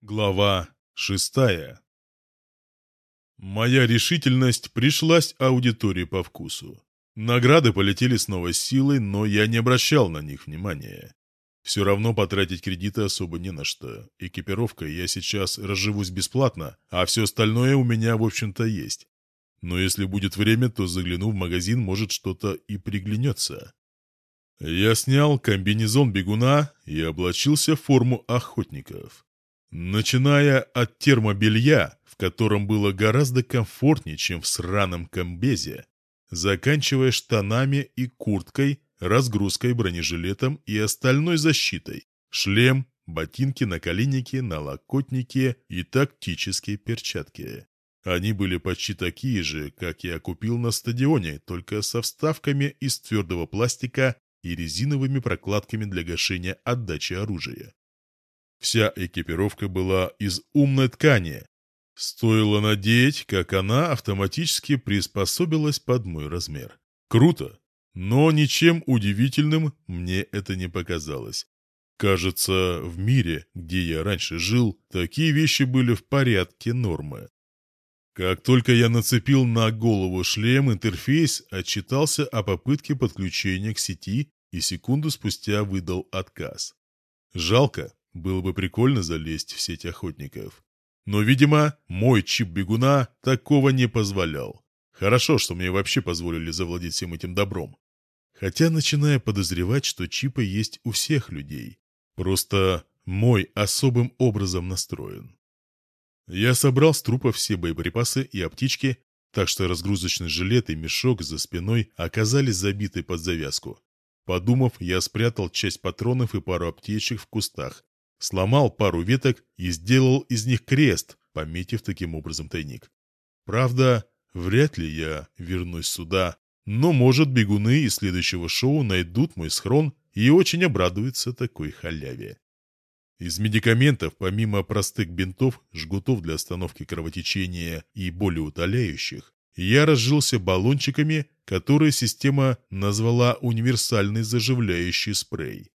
Глава шестая Моя решительность пришлась аудитории по вкусу. Награды полетели снова силой, но я не обращал на них внимания. Все равно потратить кредиты особо не на что. Экипировкой я сейчас разживусь бесплатно, а все остальное у меня, в общем-то, есть. Но если будет время, то загляну в магазин, может, что-то и приглянется. Я снял комбинезон бегуна и облачился в форму охотников. Начиная от термобелья, в котором было гораздо комфортнее, чем в сраном комбезе, заканчивая штанами и курткой, разгрузкой, бронежилетом и остальной защитой, шлем, ботинки, наколенники, налокотники и тактические перчатки. Они были почти такие же, как я купил на стадионе, только со вставками из твердого пластика и резиновыми прокладками для гашения отдачи оружия. Вся экипировка была из умной ткани. Стоило надеть, как она автоматически приспособилась под мой размер. Круто, но ничем удивительным мне это не показалось. Кажется, в мире, где я раньше жил, такие вещи были в порядке нормы. Как только я нацепил на голову шлем, интерфейс отчитался о попытке подключения к сети и секунду спустя выдал отказ. Жалко, было бы прикольно залезть в сеть охотников. Но, видимо, мой чип бегуна такого не позволял. Хорошо, что мне вообще позволили завладеть всем этим добром. Хотя начинаю подозревать, что чипы есть у всех людей. Просто мой особым образом настроен. Я собрал с трупа все боеприпасы и аптечки, так что разгрузочный жилет и мешок за спиной оказались забиты под завязку. Подумав, я спрятал часть патронов и пару аптечек в кустах, сломал пару веток и сделал из них крест, пометив таким образом тайник. Правда, вряд ли я вернусь сюда, но, может, бегуны из следующего шоу найдут мой схрон и очень обрадуются такой халяве. Из медикаментов, помимо простых бинтов, жгутов для остановки кровотечения и болеутоляющих, я разжился баллончиками, которые система назвала универсальный заживляющий спрей.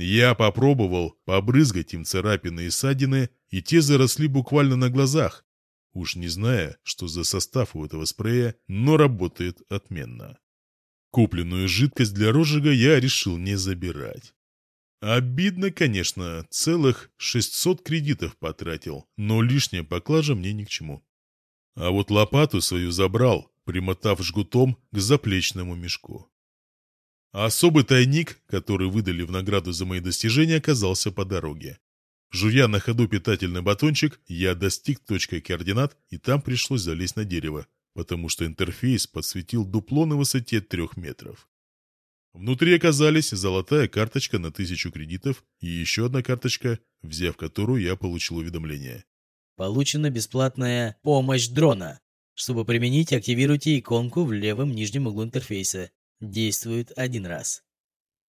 Я попробовал побрызгать им царапины и ссадины, и те заросли буквально на глазах, уж не зная, что за состав у этого спрея, но работает отменно. Купленную жидкость для розжига я решил не забирать. Обидно, конечно, целых 600 кредитов потратил, но лишняя поклажа мне ни к чему. А вот лопату свою забрал, примотав жгутом к заплечному мешку. Особый тайник, который выдали в награду за мои достижения, оказался по дороге. Жуя на ходу питательный батончик, я достиг точки координат, и там пришлось залезть на дерево, потому что интерфейс подсветил дупло на высоте трех метров. Внутри оказались золотая карточка на тысячу кредитов и еще одна карточка, взяв которую я получил уведомление. Получена бесплатная помощь дрона. Чтобы применить, активируйте иконку в левом нижнем углу интерфейса. Действует один раз.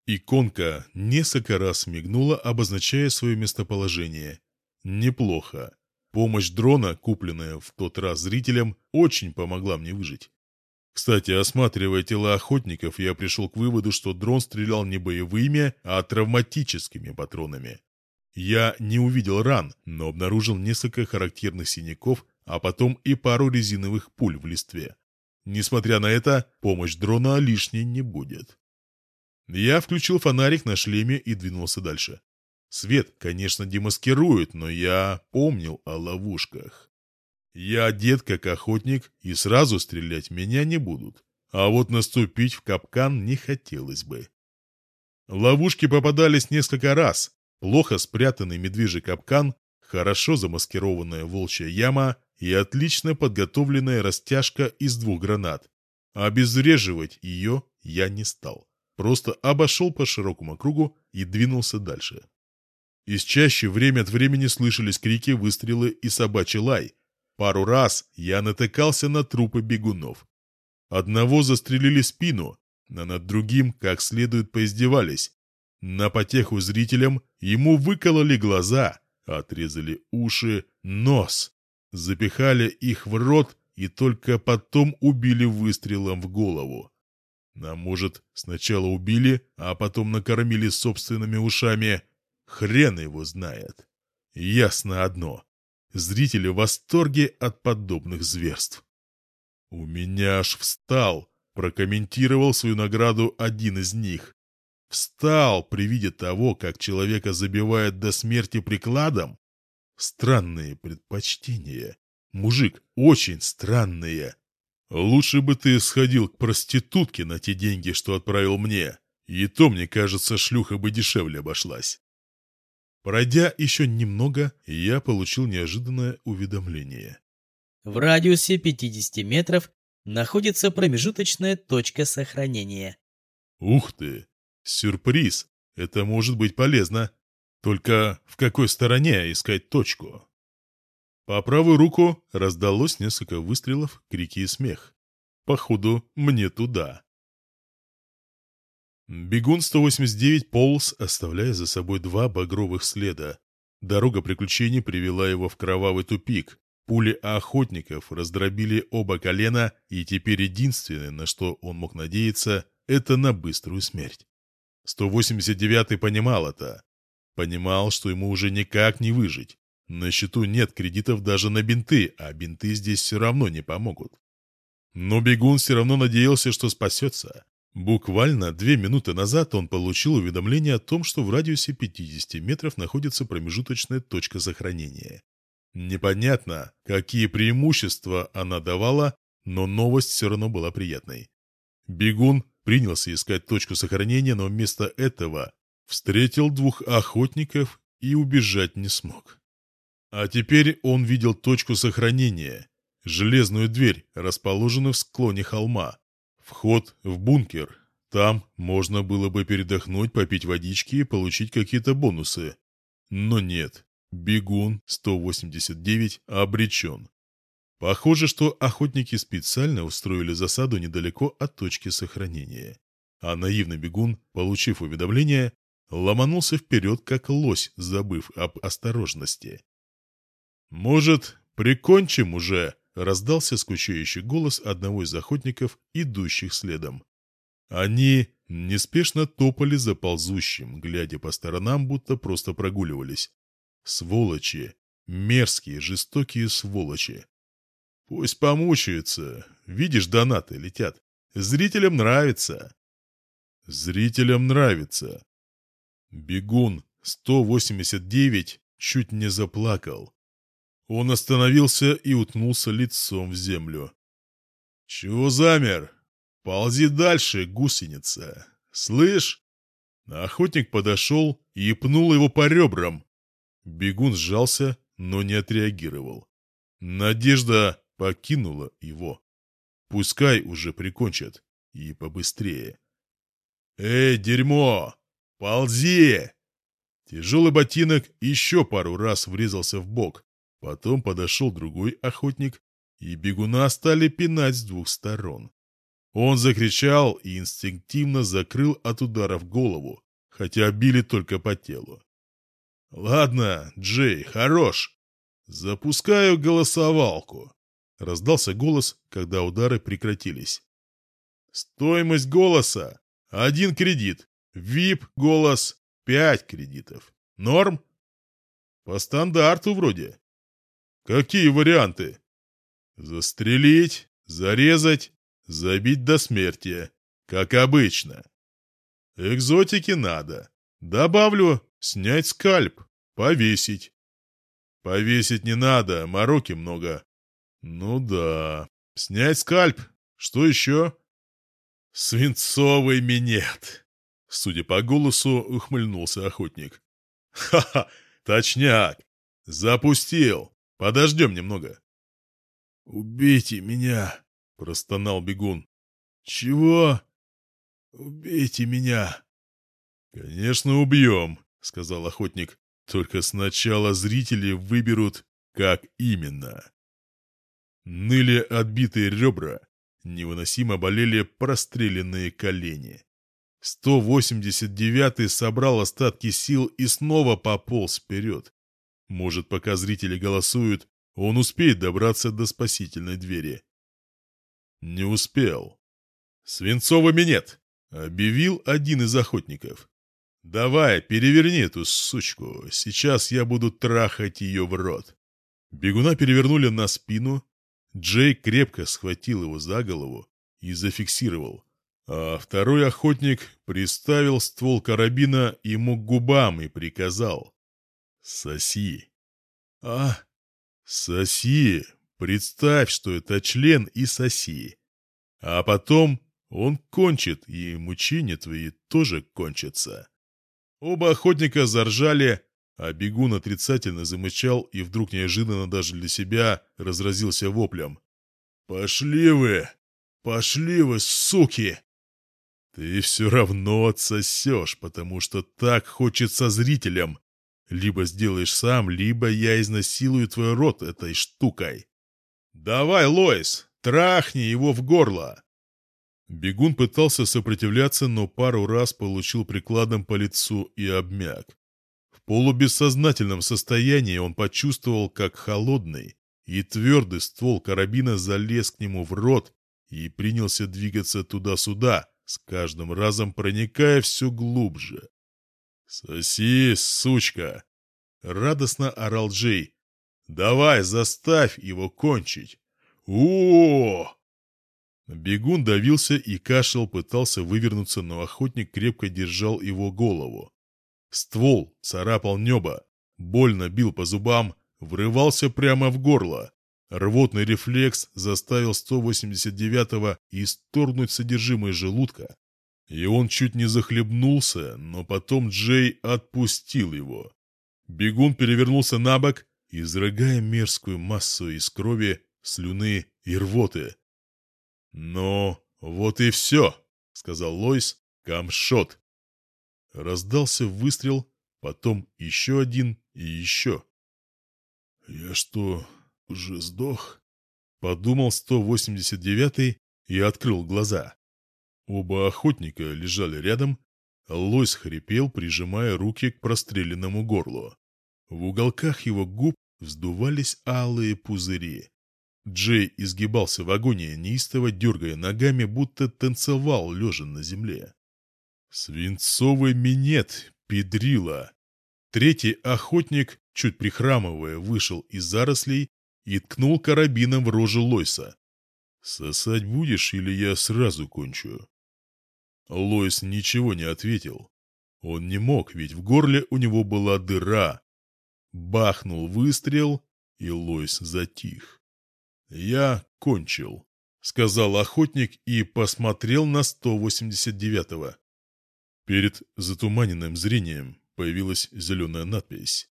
Иконка несколько раз мигнула, обозначая свое местоположение. Неплохо. Помощь дрона, купленная в тот раз зрителям, очень помогла мне выжить. Кстати, осматривая тела охотников, я пришел к выводу, что дрон стрелял не боевыми, а травматическими патронами. Я не увидел ран, но обнаружил несколько характерных синяков, а потом и пару резиновых пуль в листве. Несмотря на это, помощь дрона лишней не будет. Я включил фонарик на шлеме и двинулся дальше. Свет, конечно, демаскирует, но я помнил о ловушках. Я одет как охотник, и сразу стрелять меня не будут. А вот наступить в капкан не хотелось бы. Ловушки попадались несколько раз. Плохо спрятанный медвежий капкан, хорошо замаскированная волчья яма и отлично подготовленная растяжка из двух гранат. Обезвреживать ее я не стал. Просто обошел по широкому кругу и двинулся дальше. Из чаще время от времени слышались крики, выстрелы и собачий лай, Пару раз я натыкался на трупы бегунов. Одного застрелили спину, а над другим как следует поиздевались. На потеху зрителям ему выкололи глаза, отрезали уши, нос, запихали их в рот и только потом убили выстрелом в голову. А может, сначала убили, а потом накормили собственными ушами? Хрен его знает. Ясно одно. Зрители в восторге от подобных зверств. «У меня аж встал», — прокомментировал свою награду один из них. Встал при виде того, как человека забивают до смерти прикладом? Странные предпочтения. Мужик, очень странные. Лучше бы ты сходил к проститутке на те деньги, что отправил мне. И то, мне кажется, шлюха бы дешевле обошлась. Пройдя еще немного, я получил неожиданное уведомление. В радиусе 50 метров находится промежуточная точка сохранения. Ух ты! Сюрприз! Это может быть полезно. Только в какой стороне искать точку? По правую руку раздалось несколько выстрелов, крики и смех. Походу, мне туда. Бегун 189 полз, оставляя за собой два багровых следа. Дорога приключений привела его в кровавый тупик, Пули охотников раздробили оба колена, и теперь единственное, на что он мог надеяться, это на быструю смерть. 189-й понимал это. Понимал, что ему уже никак не выжить. На счету нет кредитов даже на бинты, а бинты здесь все равно не помогут. Но бегун все равно надеялся, что спасется. Буквально две минуты назад он получил уведомление о том, что в радиусе 50 метров находится промежуточная точка захоронения. Непонятно, какие преимущества она давала, но новость все равно была приятной. Бегун принялся искать точку сохранения, но вместо этого встретил двух охотников и убежать не смог. А теперь он видел точку сохранения, железную дверь, расположенную в склоне холма, вход в бункер. Там можно было бы передохнуть, попить водички и получить какие-то бонусы. Но нет, Бегун 189 обречен. Похоже, что охотники специально устроили засаду недалеко от точки сохранения. А наивный бегун, получив уведомление, ломанулся вперед, как лось, забыв об осторожности. «Может, прикончим уже?» — раздался скучающий голос одного из охотников, идущих следом. Они неспешно топали за ползущим, глядя по сторонам, будто просто прогуливались. Сволочи. Мерзкие, жестокие сволочи. Пусть помучаются. Видишь, донаты летят. Зрителям нравится. Зрителям нравится. Бегун 189 чуть не заплакал. Он остановился и утнулся лицом в землю. «Чего замер? Ползи дальше, гусеница. Слышь?» Охотник подошел и пнул его по ребрам. Бегун сжался, но не отреагировал. Надежда покинула его. Пускай уже прикончат. И побыстрее. «Эй, дерьмо! Ползи!» Тяжелый ботинок еще пару раз врезался в бок. Потом подошел другой охотник, и бегуна стали пинать с двух сторон. Он закричал и инстинктивно закрыл от ударов голову, хотя били только по телу. «Ладно, Джей, хорош. Запускаю голосовалку», — раздался голос, когда удары прекратились. «Стоимость голоса — один кредит. ВИП-голос — пять кредитов. Норм?» «По стандарту вроде». «Какие варианты?» «Застрелить, зарезать, забить до смерти, как обычно. Экзотики надо. Добавлю Снять скальп, повесить. Повесить не надо, мороки много. Ну да. Снять скальп. Что еще? Свинцовый минет. Судя по голосу, ухмыльнулся охотник. Ха-ха, точняк. Запустил. Подождем немного. «Убейте меня!» — простонал бегун. «Чего? Убейте меня!» «Конечно, убьем!» — сказал охотник. «Только сначала зрители выберут, как именно». Ныли отбитые ребра, невыносимо болели простреленные колени. 189-й собрал остатки сил и снова пополз вперед. Может, пока зрители голосуют, он успеет добраться до спасительной двери. Не успел. «Свинцовый минет!» — объявил один из охотников. Давай, переверни эту сучку. Сейчас я буду трахать ее в рот. Бегуна перевернули на спину. Джей крепко схватил его за голову и зафиксировал. А второй охотник приставил ствол карабина ему к губам и приказал. «Соси». «А? Соси. Представь, что это член и соси. А потом он кончит, и мучения твои тоже кончатся». Оба охотника заржали, а бегун отрицательно замычал и вдруг неожиданно даже для себя разразился воплем. «Пошли вы! Пошли вы, суки!» «Ты все равно отсосешь, потому что так хочется зрителям. Либо сделаешь сам, либо я изнасилую твой рот этой штукой. Давай, Лоис, трахни его в горло!» Бегун пытался сопротивляться, но пару раз получил прикладом по лицу и обмяк. В полубессознательном состоянии он почувствовал, как холодный и твердый ствол карабина залез к нему в рот и принялся двигаться туда-сюда, с каждым разом проникая все глубже. «Соси, сучка!» — радостно орал Джей. «Давай, заставь его кончить!» «О-о-о!» Бегун давился и кашлял, пытался вывернуться, но охотник крепко держал его голову. Ствол царапал небо, больно бил по зубам, врывался прямо в горло. Рвотный рефлекс заставил 189-го исторгнуть содержимое желудка, и он чуть не захлебнулся, но потом Джей отпустил его. Бегун перевернулся на бок, изрыгая мерзкую массу из крови, слюны и рвоты. «Ну, вот и все», — сказал Лойс, — «камшот». Раздался выстрел, потом еще один и еще. «Я что, уже сдох?» — подумал 189-й и открыл глаза. Оба охотника лежали рядом, Лойс хрипел, прижимая руки к простреленному горлу. В уголках его губ вздувались алые пузыри. Джей изгибался в агонии, неистово дергая ногами, будто танцевал, лежа на земле. Свинцовый минет, педрила. Третий охотник, чуть прихрамывая, вышел из зарослей и ткнул карабином в рожу Лойса. «Сосать будешь, или я сразу кончу?» Лойс ничего не ответил. Он не мог, ведь в горле у него была дыра. Бахнул выстрел, и Лойс затих. «Я кончил», — сказал охотник и посмотрел на 189-го. Перед затуманенным зрением появилась зеленая надпись.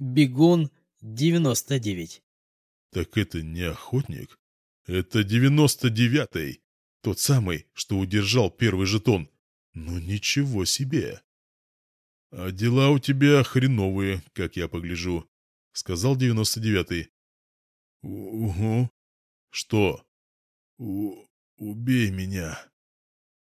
«Бегун 99». «Так это не охотник? Это 99-й, тот самый, что удержал первый жетон. Ну ничего себе!» «А дела у тебя хреновые, как я погляжу», — сказал 99-й. «Угу. Что?» У «Убей меня».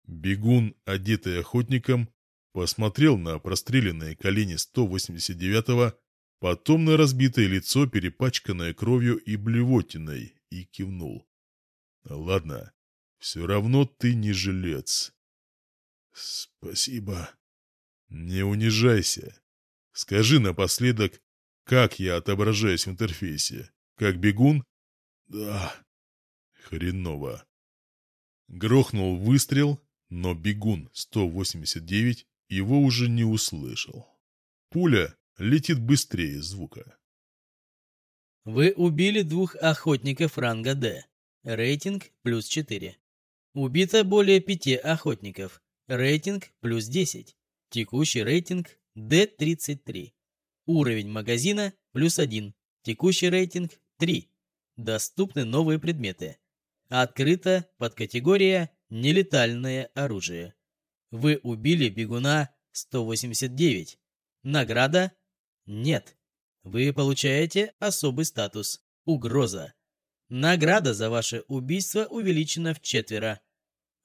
Бегун, одетый охотником, посмотрел на простреленные колени 189-го, потом на разбитое лицо, перепачканное кровью и блевотиной, и кивнул. «Ладно, все равно ты не жилец». «Спасибо». «Не унижайся. Скажи напоследок, как я отображаюсь в интерфейсе. Как бегун? Да. Хреново. Грохнул выстрел, но бегун 189 его уже не услышал. Пуля летит быстрее звука. Вы убили двух охотников ранга D. Рейтинг плюс 4. Убито более пяти охотников. Рейтинг плюс 10. Текущий рейтинг D33. Уровень магазина плюс 1. Текущий рейтинг 3. Доступны новые предметы. Открыта подкатегория «Нелетальное оружие». Вы убили бегуна 189. Награда? Нет. Вы получаете особый статус «Угроза». Награда за ваше убийство увеличена в четверо.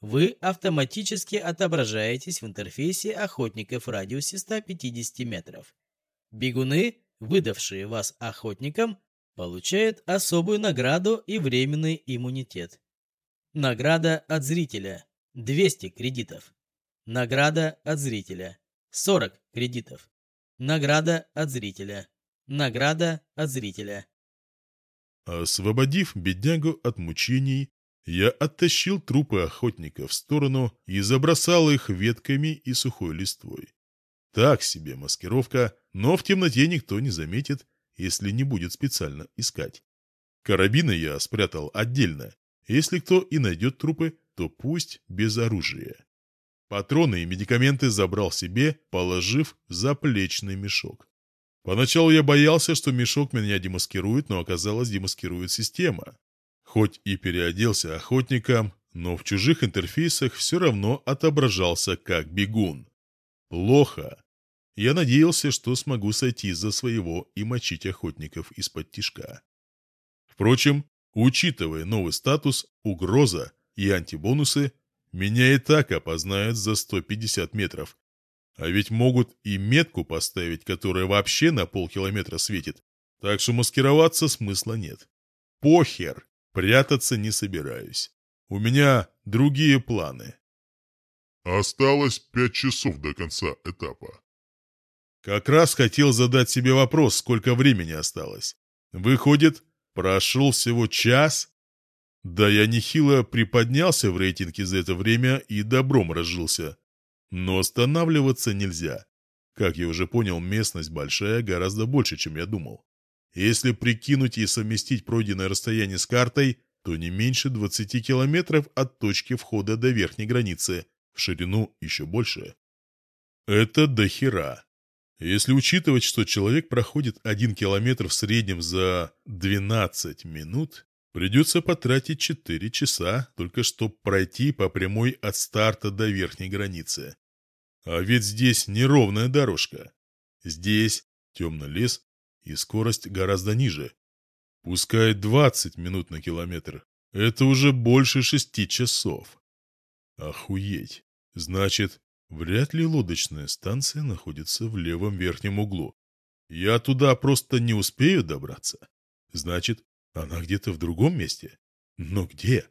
Вы автоматически отображаетесь в интерфейсе охотников в радиусе 150 метров. Бегуны, выдавшие вас охотникам, получает особую награду и временный иммунитет. Награда от зрителя – 200 кредитов. Награда от зрителя 40 кредитов. Награда от зрителя. Награда от зрителя. Освободив беднягу от мучений, я оттащил трупы охотника в сторону и забросал их ветками и сухой листвой. Так себе маскировка, но в темноте никто не заметит, если не будет специально искать. Карабины я спрятал отдельно. Если кто и найдет трупы, то пусть без оружия. Патроны и медикаменты забрал себе, положив заплечный мешок. Поначалу я боялся, что мешок меня демаскирует, но оказалось, демаскирует система. Хоть и переоделся охотником, но в чужих интерфейсах все равно отображался как бегун. Плохо. Я надеялся, что смогу сойти за своего и мочить охотников из-под тишка. Впрочем, учитывая новый статус, угроза и антибонусы, меня и так опознают за 150 метров, а ведь могут и метку поставить, которая вообще на полкилометра светит. Так что маскироваться смысла нет. Похер, прятаться не собираюсь. У меня другие планы. Осталось пять часов до конца этапа. Как раз хотел задать себе вопрос, сколько времени осталось. Выходит, прошел всего час? Да я нехило приподнялся в рейтинге за это время и добром разжился. Но останавливаться нельзя. Как я уже понял, местность большая, гораздо больше, чем я думал. Если прикинуть и совместить пройденное расстояние с картой, то не меньше 20 километров от точки входа до верхней границы, в ширину еще больше. Это дохера. Если учитывать, что человек проходит один километр в среднем за 12 минут, придется потратить 4 часа, только чтобы пройти по прямой от старта до верхней границы. А ведь здесь неровная дорожка. Здесь темный лес и скорость гораздо ниже. Пускай 20 минут на километр. Это уже больше шести часов. Охуеть. Значит, вряд ли лодочная станция находится в левом верхнем углу. Я туда просто не успею добраться. Значит, она где-то в другом месте. Но где?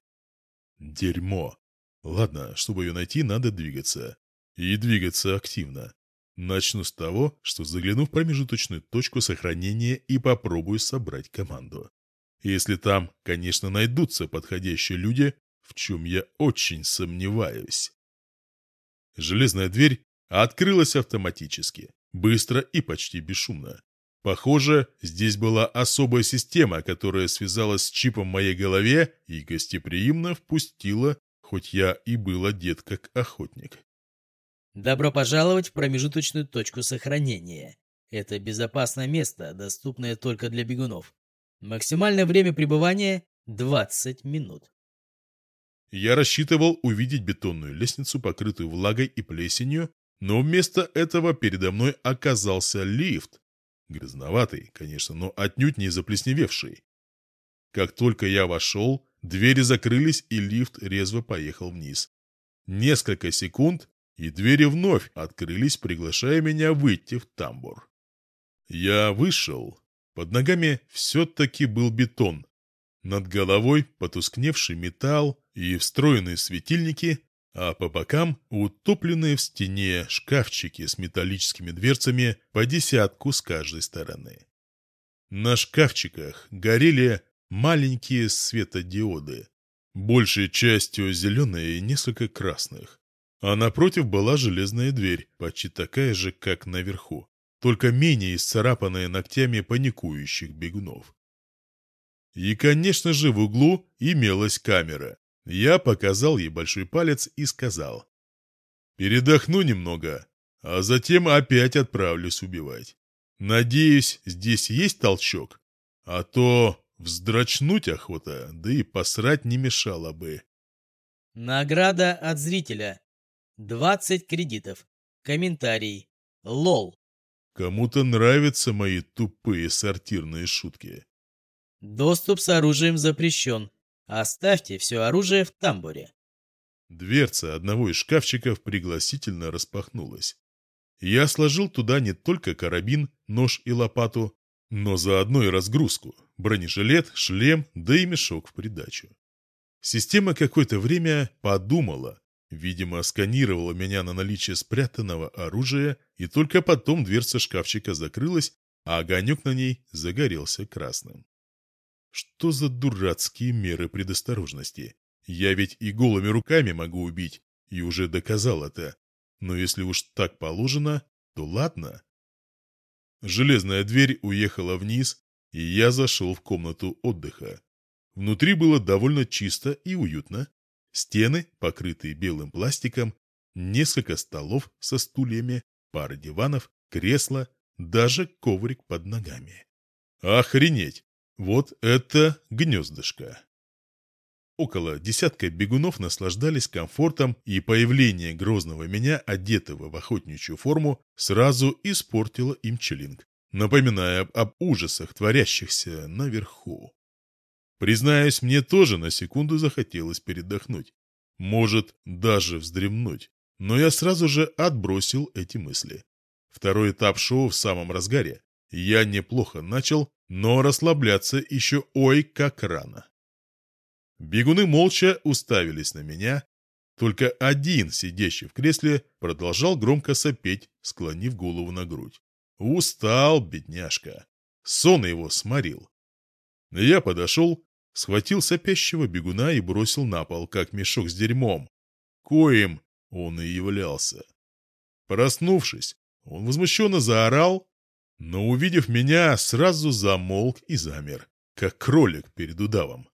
Дерьмо. Ладно, чтобы ее найти, надо двигаться. И двигаться активно. Начну с того, что загляну в промежуточную точку сохранения и попробую собрать команду. Если там, конечно, найдутся подходящие люди, в чем я очень сомневаюсь. Железная дверь открылась автоматически, быстро и почти бесшумно. Похоже, здесь была особая система, которая связалась с чипом в моей голове и гостеприимно впустила, хоть я и был одет как охотник. Добро пожаловать в промежуточную точку сохранения. Это безопасное место, доступное только для бегунов. Максимальное время пребывания – 20 минут. Я рассчитывал увидеть бетонную лестницу, покрытую влагой и плесенью, но вместо этого передо мной оказался лифт. Грязноватый, конечно, но отнюдь не заплесневевший. Как только я вошел, двери закрылись, и лифт резво поехал вниз. Несколько секунд, и двери вновь открылись, приглашая меня выйти в тамбур. Я вышел. Под ногами все-таки был бетон. Над головой потускневший металл и встроенные светильники, а по бокам утопленные в стене шкафчики с металлическими дверцами по десятку с каждой стороны. На шкафчиках горели маленькие светодиоды, большей частью зеленые и несколько красных. А напротив была железная дверь, почти такая же, как наверху, только менее исцарапанная ногтями паникующих бегунов. И, конечно же, в углу имелась камера. Я показал ей большой палец и сказал. «Передохну немного, а затем опять отправлюсь убивать. Надеюсь, здесь есть толчок, а то вздрачнуть охота, да и посрать не мешало бы». Награда от зрителя. 20 кредитов. Комментарий. Лол. Кому-то нравятся мои тупые сортирные шутки. Доступ с оружием запрещен. Оставьте все оружие в тамбуре. Дверца одного из шкафчиков пригласительно распахнулась. Я сложил туда не только карабин, нож и лопату, но заодно и разгрузку, бронежилет, шлем, да и мешок в придачу. Система какое-то время подумала, Видимо, сканировала меня на наличие спрятанного оружия, и только потом дверца шкафчика закрылась, а огонек на ней загорелся красным. Что за дурацкие меры предосторожности? Я ведь и голыми руками могу убить, и уже доказал это. Но если уж так положено, то ладно. Железная дверь уехала вниз, и я зашел в комнату отдыха. Внутри было довольно чисто и уютно. Стены, покрытые белым пластиком, несколько столов со стульями, пара диванов, кресла, даже коврик под ногами. Охренеть! Вот это гнездышко! Около десятка бегунов наслаждались комфортом, и появление грозного меня, одетого в охотничью форму, сразу испортило им челинг, напоминая об ужасах, творящихся наверху. Признаюсь, мне тоже на секунду захотелось передохнуть. Может, даже вздремнуть. Но я сразу же отбросил эти мысли. Второй этап шоу в самом разгаре. Я неплохо начал, но расслабляться еще ой как рано. Бегуны молча уставились на меня. Только один, сидящий в кресле, продолжал громко сопеть, склонив голову на грудь. Устал, бедняжка. Сон его сморил. Я подошел, схватил сопящего бегуна и бросил на пол, как мешок с дерьмом. Коим он и являлся. Проснувшись, он возмущенно заорал, но, увидев меня, сразу замолк и замер, как кролик перед удавом.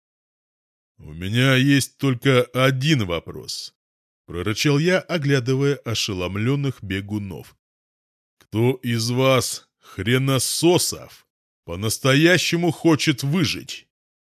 «У меня есть только один вопрос», — прорычал я, оглядывая ошеломленных бегунов. «Кто из вас, хренососов, по-настоящему хочет выжить?»